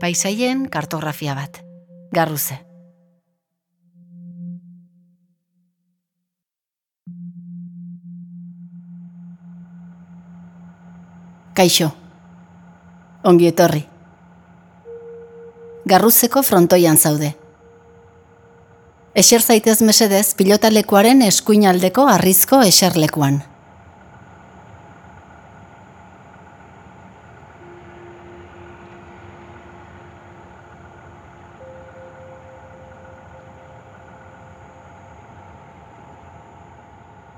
Paisaien kartografia bat. Garruze. Kaixo. Ongi etorri. Garruzeko frontoian zaude. Eser zaitez mesedez pilotalekuaren eskuinaldeko arrizko eserlekuan.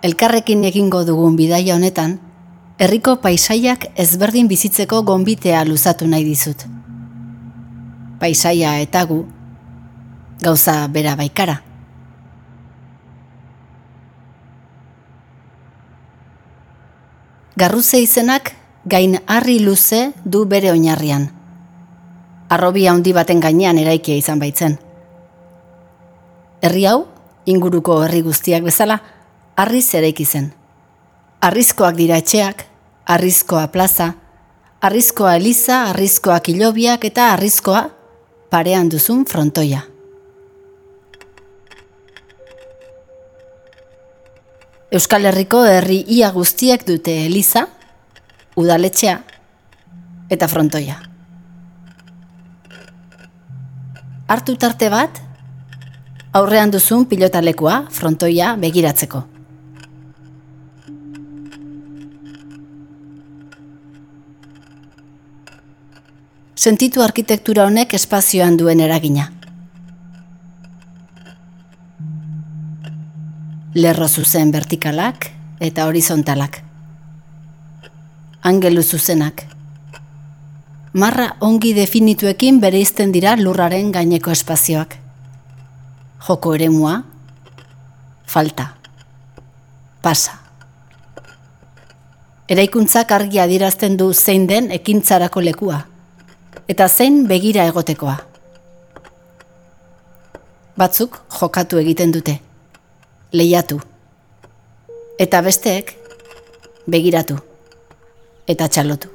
Elkarrekin egingo dugun bidaia honetan, herriko paisaiak ezberdin bizitzeko gonbitea luzatu nahi dizut. Paisaia eta gu, gauza bera baikara. Garruze izenak gain harri luze du bere oinarrian. Arrobia handi baten gainean eraikia izan baitzen. Herri hau, inguruko herri guztiak bezala, arriz eraiki zen. Arrizkoak dira etxeak, arrizkoa plaza, arrizkoa eliza, arrizkoak ilobiak eta arrizkoa parean duzun frontoia. Euskal Herriko herri ia guztiak dute eliza, udaletxea eta frontoia. Artu tarte bat, aurrean duzun pilotalekua frontoia begiratzeko. Sentitu arkitektura honek espazioan duen eragina. Lerro zuzen vertikalak eta horizontalak. Angelu zuzenak. Marra ongi definituekin bere izten dira lurraren gaineko espazioak. Joko eremua, falta, pasa. Eraikuntzak argi adirazten du zein den ekintzarako lekua, eta zein begira egotekoa. Batzuk jokatu egiten dute, lehiatu, eta besteek begiratu, eta txalotu.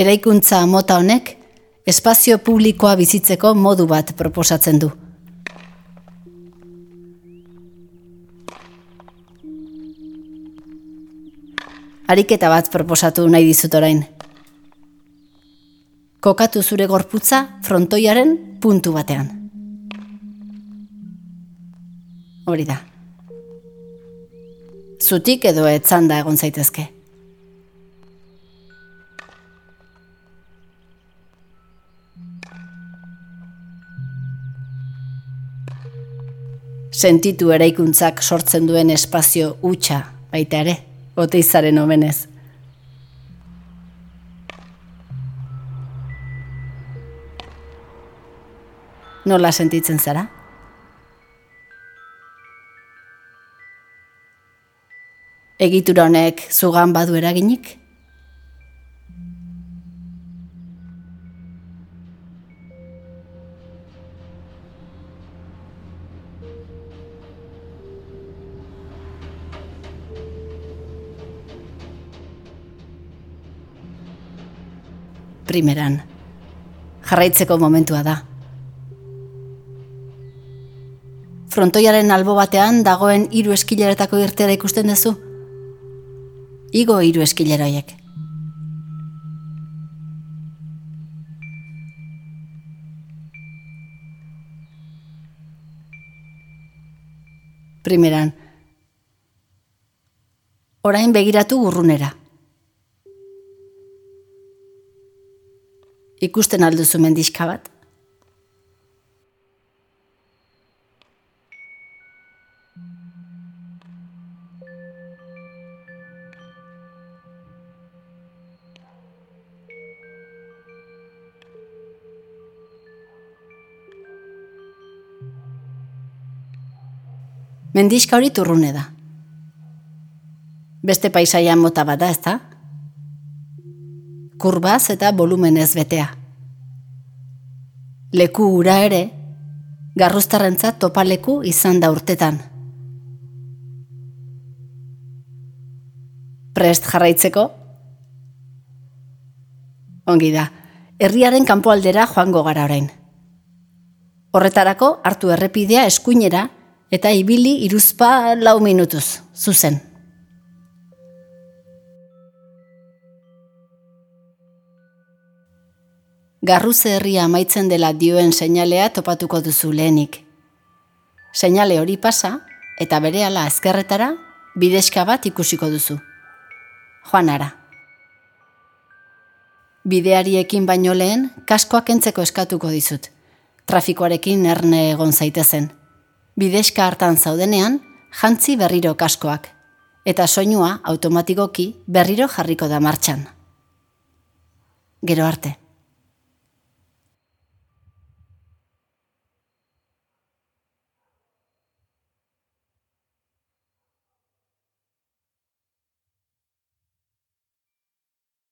Eraikuntza mota honek espazio publikoa bizitzeko modu bat proposatzen du. Ariketa bat proposatu nahi dizut orain. Kokatu zure gorputza frontoiaren puntu batean. Hori da. Zutik edo etzanda egon zaitezke. Sentitu eraikuntzak sortzen duen espazio hutsa baita ere oteizaren omenez. Nola sentitzen zara? Egitura honek zugan badu eraginik? Primeran. Jarraitzeko momentua da. Frontoiaren albo batean dagoen hiru eskileretako irtera ikusten duzu? Igo hiru eskileroiek. Primeran. Orain begiratu gurrunera. Ikusten alduzu mendizka bat? Mendizka hori turrune da. Beste paisaian mota bat da, ez da? Kurbaz eta volumenez betea. Leku ura ere, garruztarrentza topaleku izan da urtetan. Prest jarraitzeko? Ongi da, herriaren kanpoaldera joango gara orain. Horretarako hartu errepidea eskuinera eta ibili iruzpa lau minutuz, zuzen. Garruze herria amaitzen dela dioen seinalea topatuko duzu lehenik. Seinale hori pasa eta berehala ezkerretara bidezka bat ikusiko duzu. Joanara. Bideariekin baino lehen kaskoak entzeko eskatuko dizut. Trafikoarekin erne egon zaitezen. Bidezka hartan zaudenean, jantzi berriro kaskoak. Eta soinua automatikoki berriro jarriko da martxan. Gero arte.